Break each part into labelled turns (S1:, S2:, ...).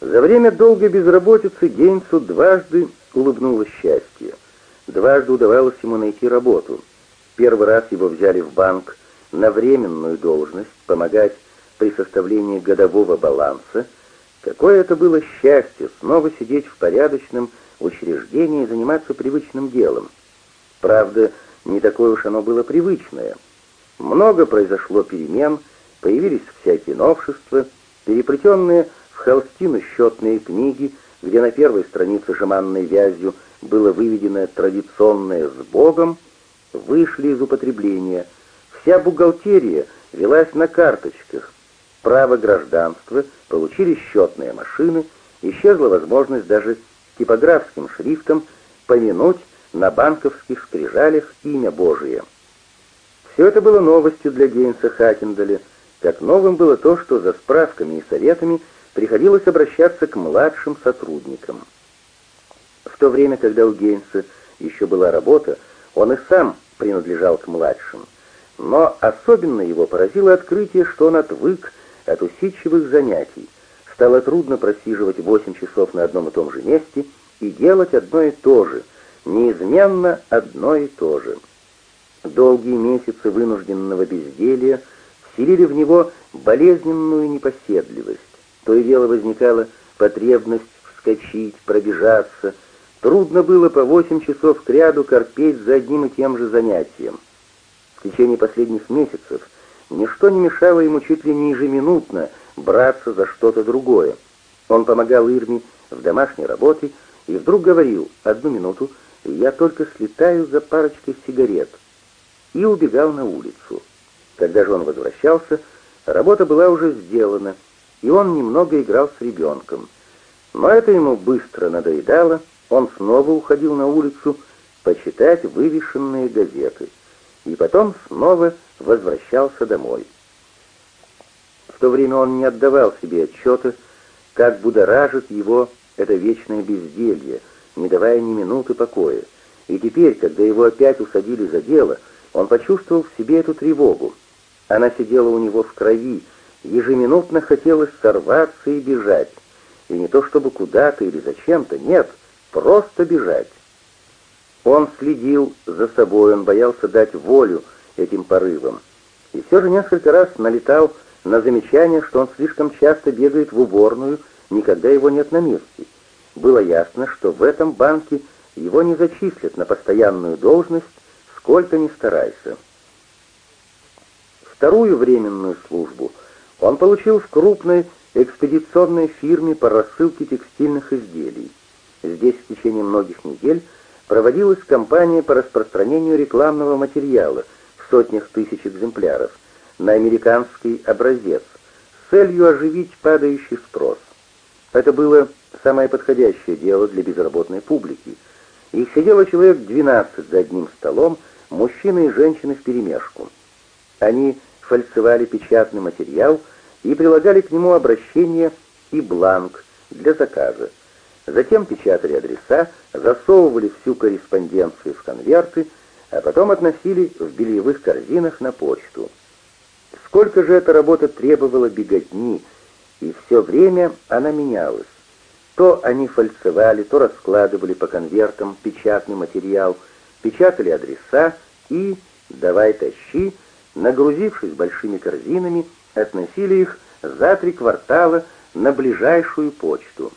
S1: За время долгой безработицы Гейнсу дважды улыбнулось счастье. Дважды удавалось ему найти работу. Первый раз его взяли в банк на временную должность, помогать при составлении годового баланса. Какое это было счастье снова сидеть в порядочном учреждении и заниматься привычным делом. Правда, не такое уж оно было привычное. Много произошло перемен, появились всякие новшества, переплетенные в холстину счетные книги, где на первой странице жеманной вязью было выведено традиционное «с Богом», вышли из употребления. Вся бухгалтерия велась на карточках. Право гражданства получили счетные машины, исчезла возможность даже типографским шрифтом помянуть на банковских скрижалях имя Божие. Все это было новостью для Гейнса Хакендаля, как новым было то, что за справками и советами приходилось обращаться к младшим сотрудникам. В то время, когда у Гейнса еще была работа, он и сам принадлежал к младшим. Но особенно его поразило открытие, что он отвык от усидчивых занятий. Стало трудно просиживать 8 часов на одном и том же месте и делать одно и то же, неизменно одно и то же. Долгие месяцы вынужденного безделья вселили в него болезненную непоседливость. То и дело возникала потребность вскочить, пробежаться. Трудно было по восемь часов кряду корпеть за одним и тем же занятием. В течение последних месяцев ничто не мешало ему чуть ли не ежеминутно браться за что-то другое. Он помогал Ирме в домашней работе и вдруг говорил «одну минуту, я только слетаю за парочкой сигарет» и убегал на улицу. Когда же он возвращался, работа была уже сделана, и он немного играл с ребенком. Но это ему быстро надоедало, он снова уходил на улицу почитать вывешенные газеты, и потом снова возвращался домой. В то время он не отдавал себе отчета, как будоражит его это вечное безделье, не давая ни минуты покоя. И теперь, когда его опять усадили за дело, он почувствовал в себе эту тревогу. Она сидела у него в крови, ежеминутно хотелось сорваться и бежать. И не то чтобы куда-то или зачем-то, нет, просто бежать. Он следил за собой, он боялся дать волю этим порывам. И все же несколько раз налетал на замечание, что он слишком часто бегает в уборную, никогда его нет на месте. Было ясно, что в этом банке его не зачислят на постоянную должность, сколько ни старайся. Вторую временную службу он получил в крупной экспедиционной фирме по рассылке текстильных изделий. Здесь в течение многих недель проводилась кампания по распространению рекламного материала в сотнях тысяч экземпляров на американский образец с целью оживить падающий спрос. Это было самое подходящее дело для безработной публики. Их сидело человек 12 за одним столом, мужчины и женщины вперемешку. Они фальсовали печатный материал и прилагали к нему обращение и бланк для заказа. Затем печатали адреса, засовывали всю корреспонденцию в конверты, а потом относили в бельевых корзинах на почту. Сколько же эта работа требовала беготни, и все время она менялась. То они фальсовали, то раскладывали по конвертам печатный материал, печатали адреса и, давай тащи, нагрузившись большими корзинами, относили их за три квартала на ближайшую почту.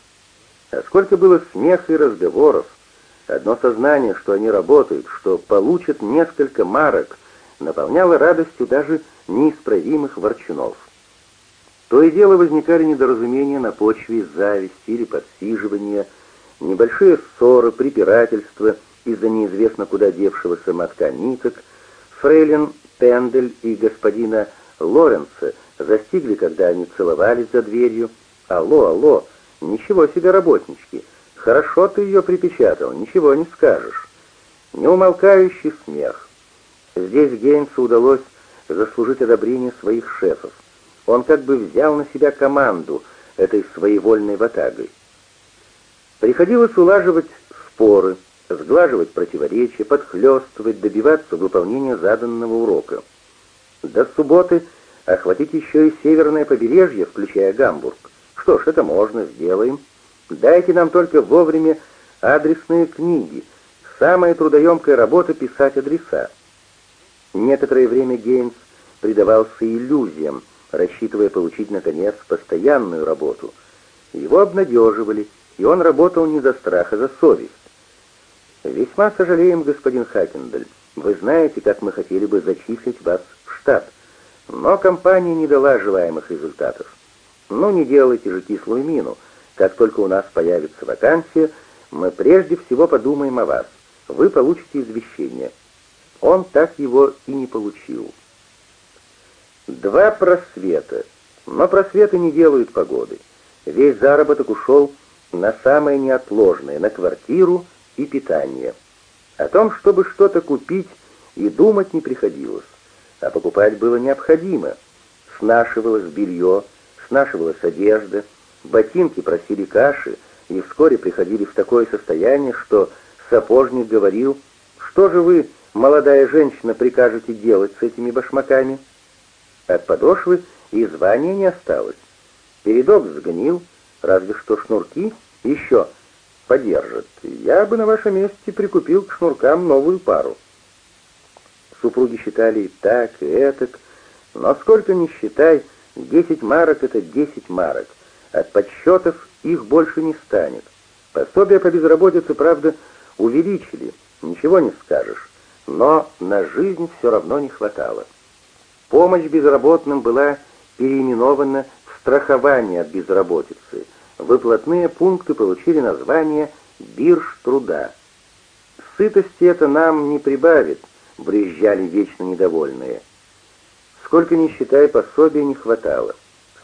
S1: А сколько было смеха и разговоров, одно сознание, что они работают, что получат несколько марок, наполняло радостью даже неисправимых ворчунов. То и дело возникали недоразумения на почве зависти или подсиживания, небольшие ссоры, препирательства из-за неизвестно куда девшегося мотка ниток, фрейлин Пендель и господина Лоренца застигли, когда они целовались за дверью. «Алло, алло, ничего себе работнички! Хорошо ты ее припечатал, ничего не скажешь!» Неумолкающий смех. Здесь Гейнсу удалось заслужить одобрение своих шефов. Он как бы взял на себя команду этой своевольной ватагой. Приходилось улаживать споры, сглаживать противоречия, подхлёстывать, добиваться выполнения заданного урока. До субботы охватить еще и северное побережье, включая Гамбург. Что ж, это можно, сделаем. Дайте нам только вовремя адресные книги. Самая трудоемкая работа — писать адреса. Некоторое время Гейнс предавался иллюзиям, рассчитывая получить, наконец, постоянную работу. Его обнадеживали, и он работал не за страх, а за совесть. «Весьма сожалеем, господин Хакендель. Вы знаете, как мы хотели бы зачислить вас в штат, но компания не дала желаемых результатов. Ну, не делайте же кислую мину. Как только у нас появится вакансия, мы прежде всего подумаем о вас. Вы получите извещение». Он так его и не получил. Два просвета. Но просветы не делают погоды. Весь заработок ушел на самое неотложное, на квартиру и питание. О том, чтобы что-то купить, и думать не приходилось. А покупать было необходимо. Снашивалось белье, снашивалась одежда, ботинки просили каши, и вскоре приходили в такое состояние, что сапожник говорил, что же вы, молодая женщина, прикажете делать с этими башмаками? От подошвы и звания не осталось. Передок сгнил, разве что шнурки еще подержат. Я бы на вашем месте прикупил к шнуркам новую пару. Супруги считали и так, и этак, но сколько ни считай, десять марок — это десять марок. От подсчетов их больше не станет. Пособия по безработице, правда, увеличили, ничего не скажешь, но на жизнь все равно не хватало. Помощь безработным была переименована в страхование от безработицы. Выплатные пункты получили название «бирж труда». Сытости это нам не прибавит, брызжали вечно недовольные. Сколько ни считай, пособия не хватало.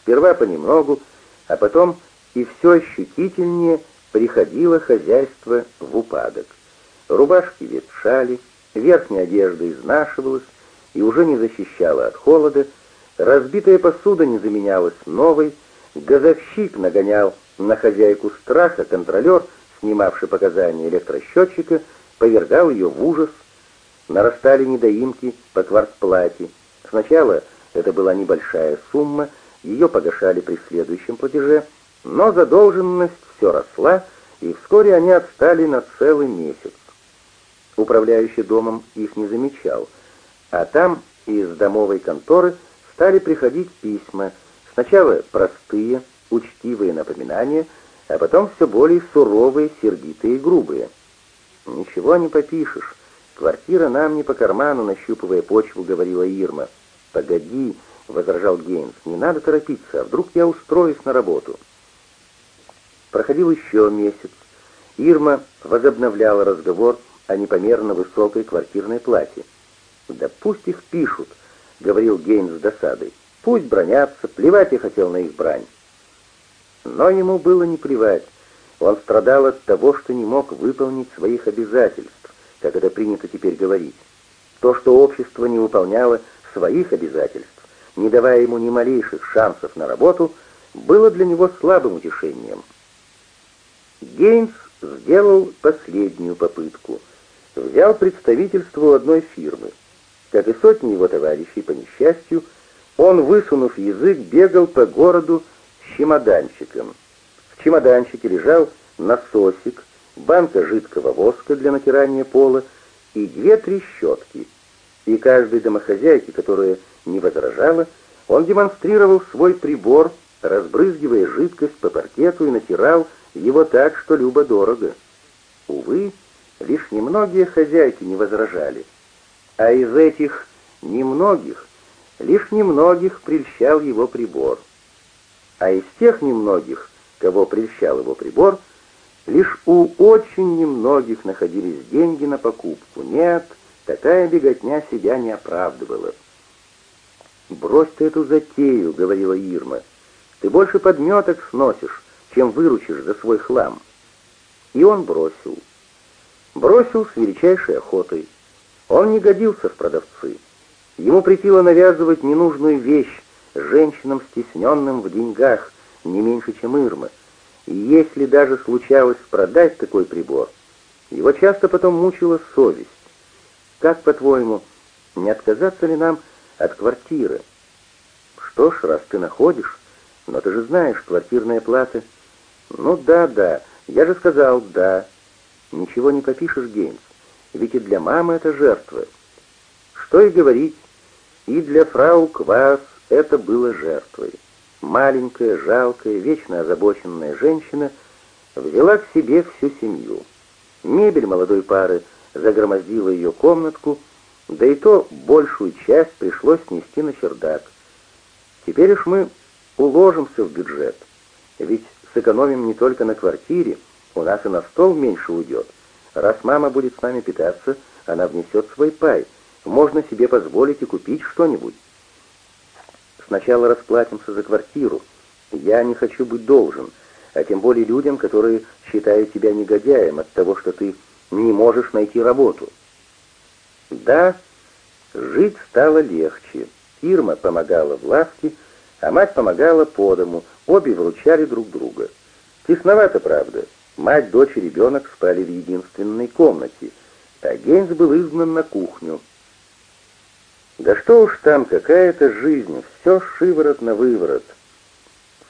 S1: Сперва понемногу, а потом и все ощутительнее приходило хозяйство в упадок. Рубашки ветшали, верхняя одежда изнашивалась, и уже не защищала от холода, разбитая посуда не заменялась новой, газовщик нагонял на хозяйку страха, контролер, снимавший показания электросчетчика, повергал ее в ужас, нарастали недоимки по квартплате. Сначала это была небольшая сумма, ее погашали при следующем платеже, но задолженность все росла, и вскоре они отстали на целый месяц. Управляющий домом их не замечал — а там из домовой конторы стали приходить письма, сначала простые, учтивые напоминания, а потом все более суровые, сердитые и грубые. «Ничего не попишешь. Квартира нам не по карману», — нащупывая почву, говорила Ирма. «Погоди», — возражал Гейнс, — «не надо торопиться, а вдруг я устроюсь на работу». Проходил еще месяц. Ирма возобновляла разговор о непомерно высокой квартирной плате. «Да пусть их пишут», — говорил Гейн с досадой. «Пусть бронятся, плевать я хотел на их брань». Но ему было не плевать. Он страдал от того, что не мог выполнить своих обязательств, как это принято теперь говорить. То, что общество не выполняло своих обязательств, не давая ему ни малейших шансов на работу, было для него слабым утешением. Гейнс сделал последнюю попытку. Взял представительство у одной фирмы. Как и сотни его товарищей, по несчастью, он, высунув язык, бегал по городу с чемоданчиком. В чемоданчике лежал насосик, банка жидкого воска для натирания пола и две-три щетки. И каждой домохозяйке, которая не возражала, он демонстрировал свой прибор, разбрызгивая жидкость по паркету и натирал его так, что любо-дорого. Увы, лишь немногие хозяйки не возражали — а из этих немногих, лишь немногих прельщал его прибор. А из тех немногих, кого прельщал его прибор, лишь у очень немногих находились деньги на покупку. Нет, такая беготня себя не оправдывала. «Брось ты эту затею», — говорила Ирма. «Ты больше подметок сносишь, чем выручишь за свой хлам». И он бросил. Бросил с величайшей охотой. Он не годился в продавцы. Ему притило навязывать ненужную вещь женщинам, стесненным в деньгах, не меньше, чем Ирма. И если даже случалось продать такой прибор, его часто потом мучила совесть. Как, по-твоему, не отказаться ли нам от квартиры? Что ж, раз ты находишь, Но ты же знаешь, квартирная плата... Ну да, да, я же сказал «да». Ничего не попишешь, Гейнс, ведь и для мамы это жертва. Что и говорить, и для фрау Квас это было жертвой. Маленькая, жалкая, вечно озабоченная женщина взяла к себе всю семью. Мебель молодой пары загромоздила ее комнатку, да и то большую часть пришлось снести на чердак. Теперь уж мы уложимся в бюджет, ведь сэкономим не только на квартире, у нас и на стол меньше уйдет. Раз мама будет с нами питаться, она внесет свой пай. Можно себе позволить и купить что-нибудь. Сначала расплатимся за квартиру. Я не хочу быть должен, а тем более людям, которые считают тебя негодяем от того, что ты не можешь найти работу. Да, жить стало легче. Ирма помогала в лавке, а мать помогала по дому, обе вручали друг друга. Тесновато, правда. Мать, дочь и ребенок спали в единственной комнате, а Гейнс был изгнан на кухню. Да что уж там, какая-то жизнь, все шиворот на выворот.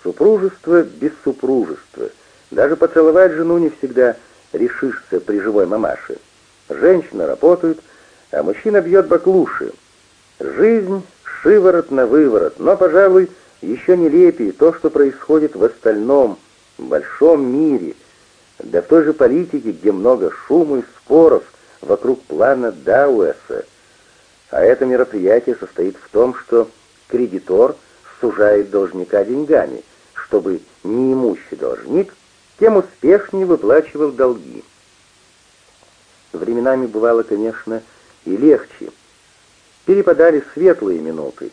S1: Супружество без супружества. Даже поцеловать жену не всегда решишься при живой мамаше. Женщина работает, а мужчина бьет баклуши. Жизнь шиворот на выворот, но, пожалуй, еще нелепее то, что происходит в остальном, большом мире, да в той же политике, где много шума и споров вокруг плана Дауэса. А это мероприятие состоит в том, что кредитор сужает должника деньгами, чтобы неимущий должник тем успешнее выплачивал долги. Временами бывало, конечно, и легче. Перепадали светлые минуты.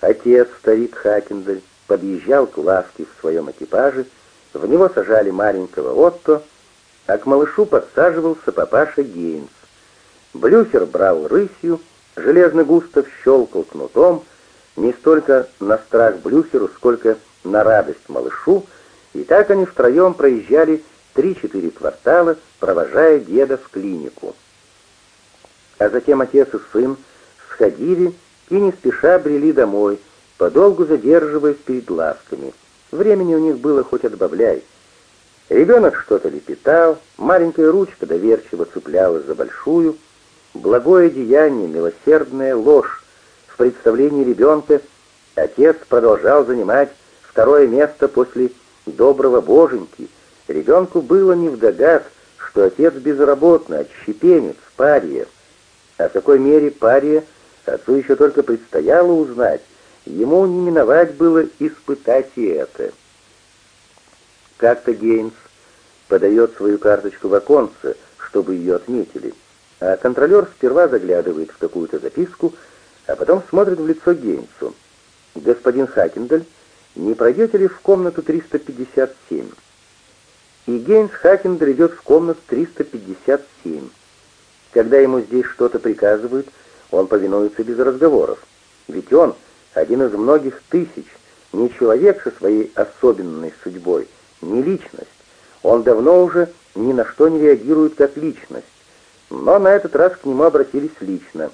S1: Отец, старик Хакендель, подъезжал к лавке в своем экипаже, в него сажали маленького Отто, а к малышу подсаживался папаша Гейнс. Блюхер брал рысью, железный Густав щелкал кнутом, не столько на страх Блюхеру, сколько на радость малышу, и так они втроем проезжали три-четыре квартала, провожая деда в клинику. А затем отец и сын сходили и не спеша брели домой, подолгу задерживаясь перед лавками. Времени у них было хоть отбавляй. Ребенок что-то лепетал, маленькая ручка доверчиво цеплялась за большую. Благое деяние, милосердная ложь. В представлении ребенка отец продолжал занимать второе место после доброго боженьки. Ребенку было не невдогад, что отец безработный, отщепенец, пария. О какой мере пария отцу еще только предстояло узнать, ему не миновать было испытать и это. Как-то Гейнс подает свою карточку в оконце, чтобы ее отметили, а контролер сперва заглядывает в какую-то записку, а потом смотрит в лицо Гейнсу. «Господин Хакендель, не пройдете ли в комнату 357?» И Гейнс Хакендель идет в комнату 357. Когда ему здесь что-то приказывают, он повинуется без разговоров. Ведь он один из многих тысяч, не человек со своей особенной судьбой, не личность. Он давно уже ни на что не реагирует как личность. Но на этот раз к нему обратились лично.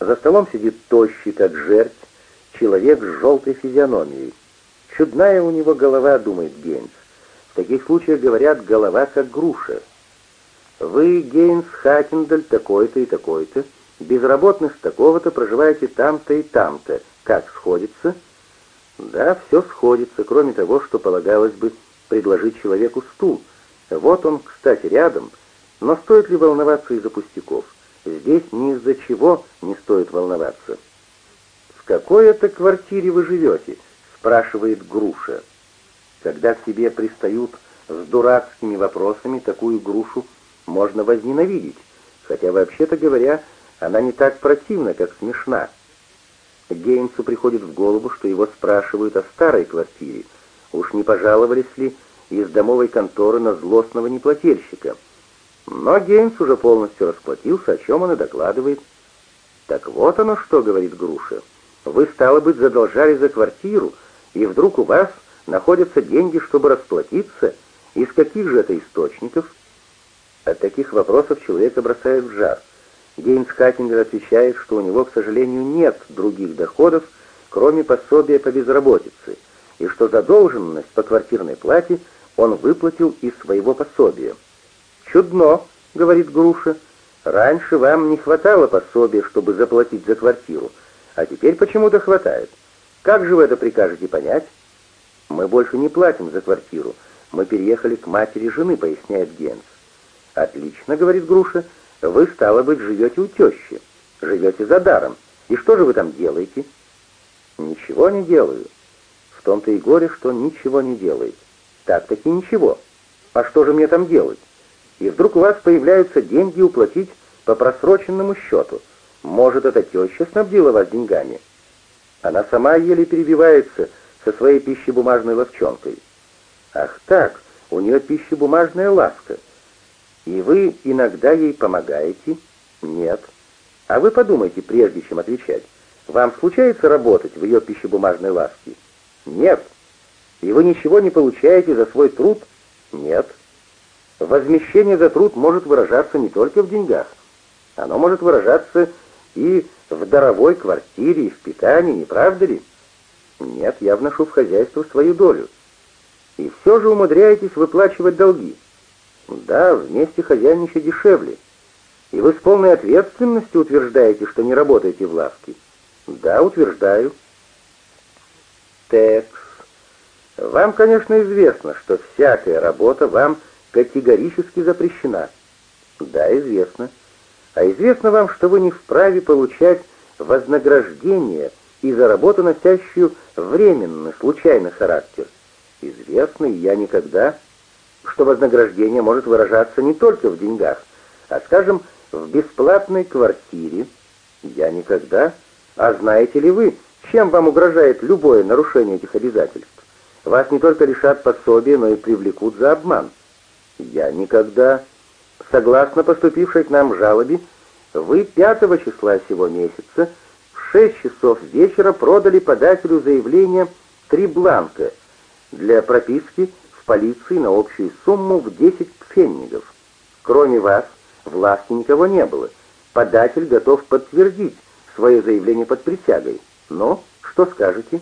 S1: За столом сидит тощий, как жерть, человек с желтой физиономией. Чудная у него голова, думает Гейнс. В таких случаях говорят «голова как груша». Вы, Гейнс Хакендель, такой-то и такой-то, безработный с такого-то, проживаете там-то и там-то. Как сходится? Да, все сходится, кроме того, что полагалось бы предложить человеку стул. Вот он, кстати, рядом. Но стоит ли волноваться из-за пустяков? Здесь ни из-за чего не стоит волноваться. «В какой это квартире вы живете?» — спрашивает Груша. Когда к тебе пристают с дурацкими вопросами, такую Грушу можно возненавидеть, хотя, вообще-то говоря, она не так противна, как смешна. Гейнсу приходит в голову, что его спрашивают о старой квартире. Уж не пожаловались ли из домовой конторы на злостного неплательщика? Но Гейнс уже полностью расплатился, о чем он и докладывает. «Так вот оно что», — говорит Груша. «Вы, стало быть, задолжали за квартиру, и вдруг у вас находятся деньги, чтобы расплатиться? Из каких же это источников?» От таких вопросов человека бросает в жар. Гейнс Хаттингер отвечает, что у него, к сожалению, нет других доходов, кроме пособия по безработице, и что задолженность по квартирной плате он выплатил из своего пособия. «Чудно», — говорит Груша, — «раньше вам не хватало пособия, чтобы заплатить за квартиру, а теперь почему-то хватает. Как же вы это прикажете понять?» «Мы больше не платим за квартиру, мы переехали к матери жены», — поясняет Генц. «Отлично», — говорит Груша, — «вы, стало быть, живете у тещи, живете за даром. И что же вы там делаете?» «Ничего не делаю». В том-то и горе, что ничего не делает. Так-таки ничего. А что же мне там делать? И вдруг у вас появляются деньги уплатить по просроченному счету. Может, эта теща снабдила вас деньгами? Она сама еле перебивается со своей пищебумажной ловчонкой. Ах так, у нее пищебумажная ласка. И вы иногда ей помогаете? Нет. А вы подумайте, прежде чем отвечать. Вам случается работать в ее пищебумажной ласке? Нет. И вы ничего не получаете за свой труд? Нет. Возмещение за труд может выражаться не только в деньгах. Оно может выражаться и в даровой квартире, и в питании, не правда ли? Нет, я вношу в хозяйство свою долю. И все же умудряетесь выплачивать долги. Да, вместе хозяйничать дешевле. И вы с полной ответственностью утверждаете, что не работаете в лавке. Да, утверждаю. Текс. Вам, конечно, известно, что всякая работа вам категорически запрещена. Да, известно. А известно вам, что вы не вправе получать вознаграждение и за работу, носящую временный, случайный характер. Известно, и я никогда, что вознаграждение может выражаться не только в деньгах, а, скажем, в бесплатной квартире. Я никогда. А знаете ли вы, чем вам угрожает любое нарушение этих обязательств? Вас не только лишат пособия, но и привлекут за обман. Я никогда. Согласно поступившей к нам жалобе, вы 5 числа сего месяца в 6 часов вечера продали подателю заявление три бланка для прописки в полиции на общую сумму в 10 пфеннигов. Кроме вас, в лавке никого не было. Податель готов подтвердить свое заявление под присягой. Но что скажете?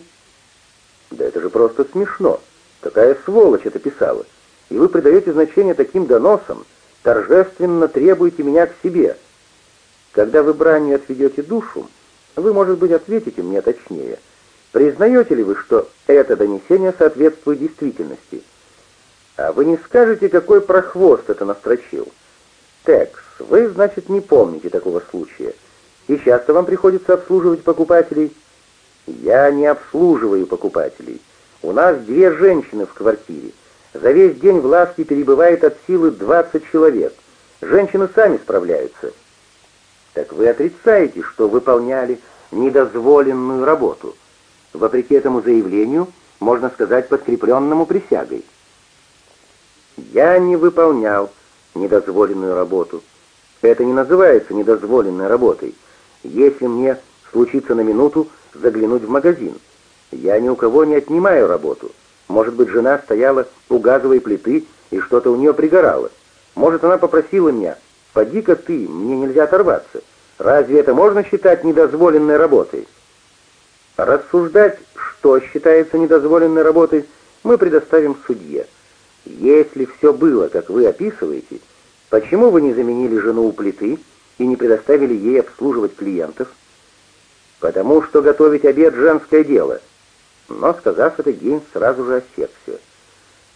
S1: Да это же просто смешно. Какая сволочь это писала. И вы придаете значение таким доносам, торжественно требуете меня к себе. Когда вы бранью отведете душу, вы, может быть, ответите мне точнее. Признаете ли вы, что это донесение соответствует действительности? А вы не скажете, какой прохвост это настрочил? Текс, вы, значит, не помните такого случая. И часто вам приходится обслуживать покупателей? Я не обслуживаю покупателей. У нас две женщины в квартире. За весь день в лавке перебывает от силы 20 человек. Женщины сами справляются. Так вы отрицаете, что выполняли недозволенную работу. Вопреки этому заявлению, можно сказать, подкрепленному присягой. Я не выполнял недозволенную работу. Это не называется недозволенной работой. Если мне случится на минуту заглянуть в магазин, я ни у кого не отнимаю работу. Может быть, жена стояла у газовой плиты, и что-то у нее пригорало. Может, она попросила меня, «Поди-ка ты, мне нельзя оторваться». Разве это можно считать недозволенной работой? Рассуждать, что считается недозволенной работой, мы предоставим судье. Если все было, как вы описываете, почему вы не заменили жену у плиты и не предоставили ей обслуживать клиентов? Потому что готовить обед — женское дело. Но, сказав это, Гейнс сразу же осекся.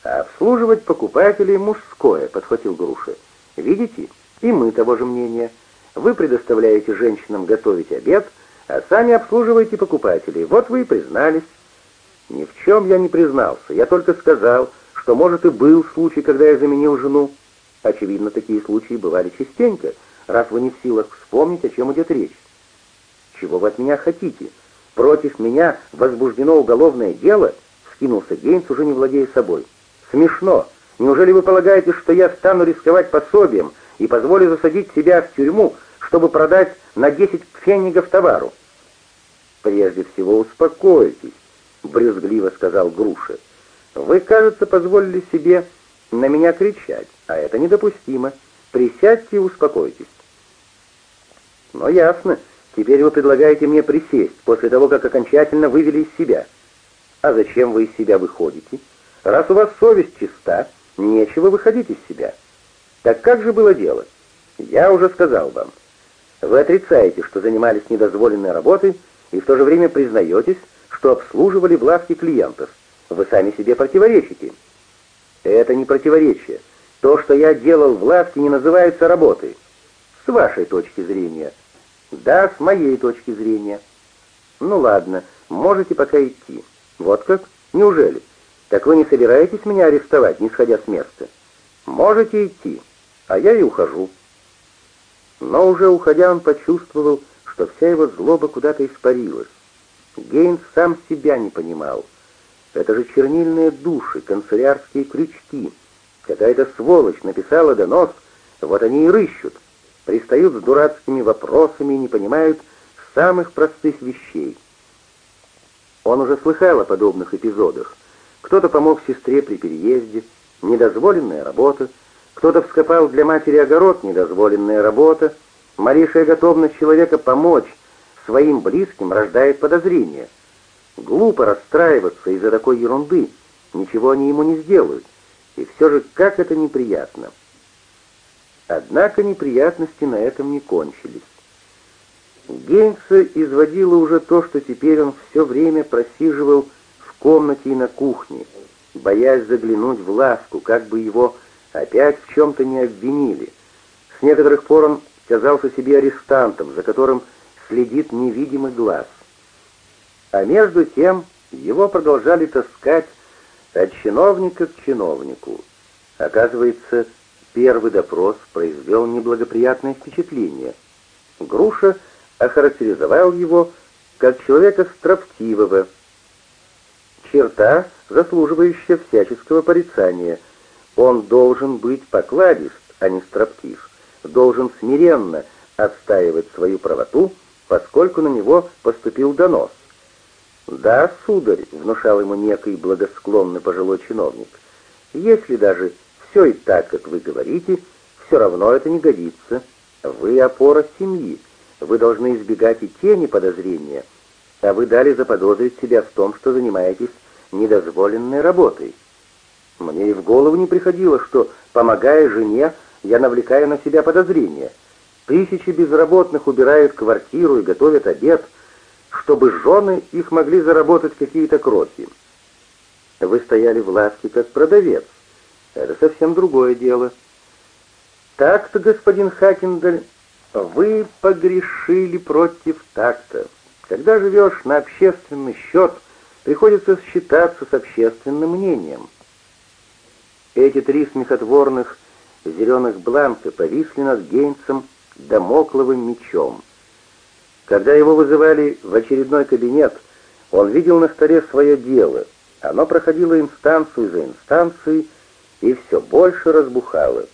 S1: А обслуживать покупателей — мужское, — подхватил Груша. Видите, и мы того же мнения. Вы предоставляете женщинам готовить обед, а сами обслуживаете покупателей. Вот вы и признались. Ни в чем я не признался. Я только сказал, что, может, и был случай, когда я заменил жену. Очевидно, такие случаи бывали частенько, раз вы не в силах вспомнить, о чем идет речь. «Чего вы от меня хотите? Против меня возбуждено уголовное дело?» — вскинулся Гейнс, уже не владея собой. «Смешно. Неужели вы полагаете, что я стану рисковать пособием и позволю засадить себя в тюрьму, чтобы продать на 10 пфенигов товару?» «Прежде всего успокойтесь», — брюзгливо сказал Груша. «Вы, кажется, позволили себе на меня кричать, а это недопустимо. Присядьте и успокойтесь». «Но ясно». Теперь вы предлагаете мне присесть, после того, как окончательно вывели из себя. А зачем вы из себя выходите? Раз у вас совесть чиста, нечего выходить из себя. Так как же было дело? Я уже сказал вам. Вы отрицаете, что занимались недозволенной работой, и в то же время признаетесь, что обслуживали в лавке клиентов. Вы сами себе противоречите. Это не противоречие. То, что я делал в лавке, не называется работой. С вашей точки зрения. Да, с моей точки зрения. Ну ладно, можете пока идти. Вот как? Неужели? Так вы не собираетесь меня арестовать, не сходя с места? Можете идти, а я и ухожу. Но уже уходя он почувствовал, что вся его злоба куда-то испарилась. Гейнс сам себя не понимал. Это же чернильные души, канцелярские крючки — Какая-то сволочь написала донос, вот они и рыщут, пристают с дурацкими вопросами и не понимают самых простых вещей. Он уже слыхал о подобных эпизодах. Кто-то помог сестре при переезде, недозволенная работа, кто-то вскопал для матери огород, недозволенная работа. Малейшая готовность человека помочь своим близким рождает подозрения. Глупо расстраиваться из-за такой ерунды, ничего они ему не сделают. И все же как это неприятно. Однако неприятности на этом не кончились. Гейнса изводило уже то, что теперь он все время просиживал в комнате и на кухне, боясь заглянуть в лавку, как бы его опять в чем-то не обвинили. С некоторых пор он казался себе арестантом, за которым следит невидимый глаз. А между тем его продолжали таскать от чиновника к чиновнику. Оказывается, первый допрос произвел неблагоприятное впечатление. Груша охарактеризовал его как человека строптивого, черта, заслуживающая всяческого порицания. Он должен быть покладист, а не строптив, должен смиренно отстаивать свою правоту, поскольку на него поступил донос. «Да, сударь», — внушал ему некий благосклонный пожилой чиновник, «если даже все и так, как вы говорите, все равно это не годится. Вы опора семьи, вы должны избегать и тени подозрения, а вы дали заподозрить себя в том, что занимаетесь недозволенной работой. Мне и в голову не приходило, что, помогая жене, я навлекаю на себя подозрения. Тысячи безработных убирают квартиру и готовят обед — чтобы жены их могли заработать какие-то крохи. Вы стояли в лавке как продавец. Это совсем другое дело. Так-то, господин Хакендаль, вы погрешили против такта. Когда живешь на общественный счет, приходится считаться с общественным мнением. Эти три смехотворных зеленых бланка повисли над Гейнсом домокловым мечом — когда его вызывали в очередной кабинет, он видел на столе свое дело. Оно проходило инстанцию за инстанцией и все больше разбухало.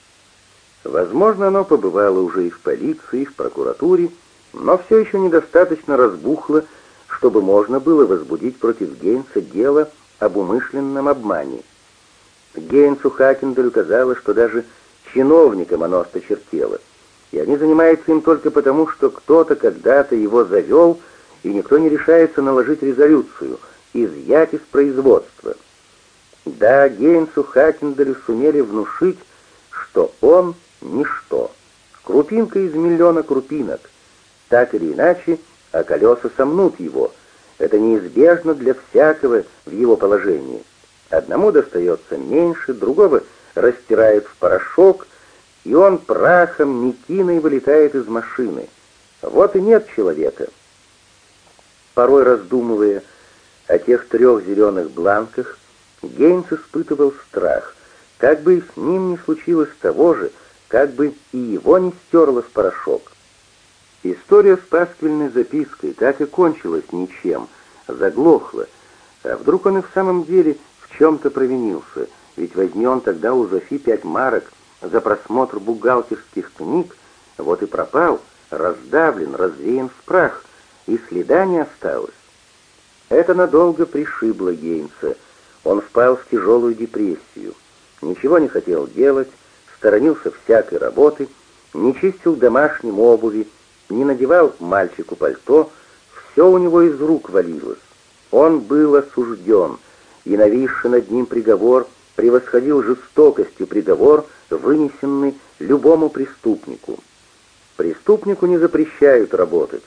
S1: Возможно, оно побывало уже и в полиции, и в прокуратуре, но все еще недостаточно разбухло, чтобы можно было возбудить против Гейнса дело об умышленном обмане. Гейнсу Хакендалю казалось, что даже чиновникам оно осточертело — и они занимаются им только потому, что кто-то когда-то его завел, и никто не решается наложить резолюцию, изъять из производства. Да, Гейнсу Хакендалю сумели внушить, что он — ничто, крупинка из миллиона крупинок. Так или иначе, а колеса сомнут его. Это неизбежно для всякого в его положении. Одному достается меньше, другого растирают в порошок, и он прахом мекиной вылетает из машины. Вот и нет человека. Порой раздумывая о тех трех зеленых бланках, Гейнс испытывал страх, как бы с ним не случилось того же, как бы и его не стерло в порошок. История с пасквильной запиской так и кончилась ничем, заглохла. А вдруг он и в самом деле в чем-то провинился, ведь возьми он тогда у Зофи пять марок — за просмотр бухгалтерских книг, вот и пропал, раздавлен, развеян в прах, и следа не осталось. Это надолго пришибло Гейнса. Он впал в тяжелую депрессию. Ничего не хотел делать, сторонился всякой работы, не чистил домашним обуви, не надевал мальчику пальто, все у него из рук валилось. Он был осужден, и нависший над ним приговор превосходил жестокостью приговор, вынесенный любому преступнику. Преступнику не запрещают работать,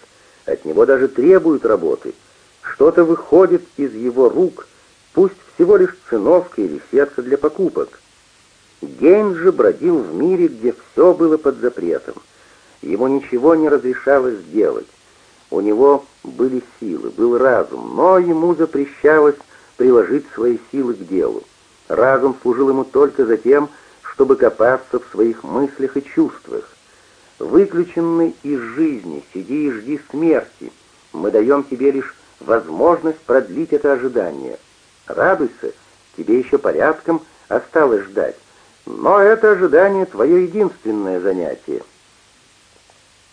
S1: от него даже требуют работы. Что-то выходит из его рук, пусть всего лишь циновка или сетка для покупок. Гейн же бродил в мире, где все было под запретом. Ему ничего не разрешалось сделать. У него были силы, был разум, но ему запрещалось приложить свои силы к делу. Разум служил ему только за тем, чтобы копаться в своих мыслях и чувствах. Выключенный из жизни, сиди и жди смерти. Мы даем тебе лишь возможность продлить это ожидание. Радуйся, тебе еще порядком осталось ждать. Но это ожидание твое единственное занятие.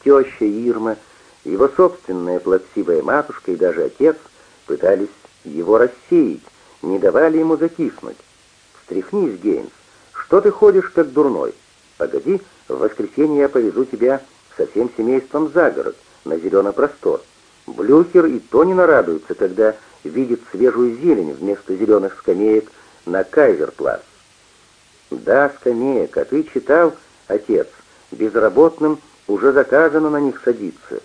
S1: Теща Ирма, его собственная плаксивая матушка и даже отец пытались его рассеять, не давали ему закиснуть. «Встряхнись, Гейнс, что ты ходишь как дурной? Погоди, в воскресенье я повезу тебя со всем семейством за город, на зеленый простор. Блюхер и то не нарадуется, когда видит свежую зелень вместо зеленых скамеек на Кайзерплац. Да, скамеек, а ты читал, отец, безработным уже заказано на них садиться.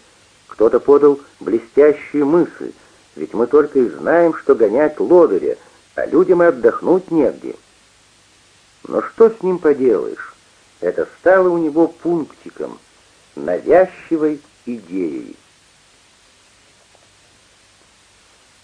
S1: Кто-то подал блестящую мысль, ведь мы только и знаем, что гонять лодыря, а людям и отдохнуть негде. Но что с ним поделаешь? Это стало у него пунктиком, навязчивой идеей.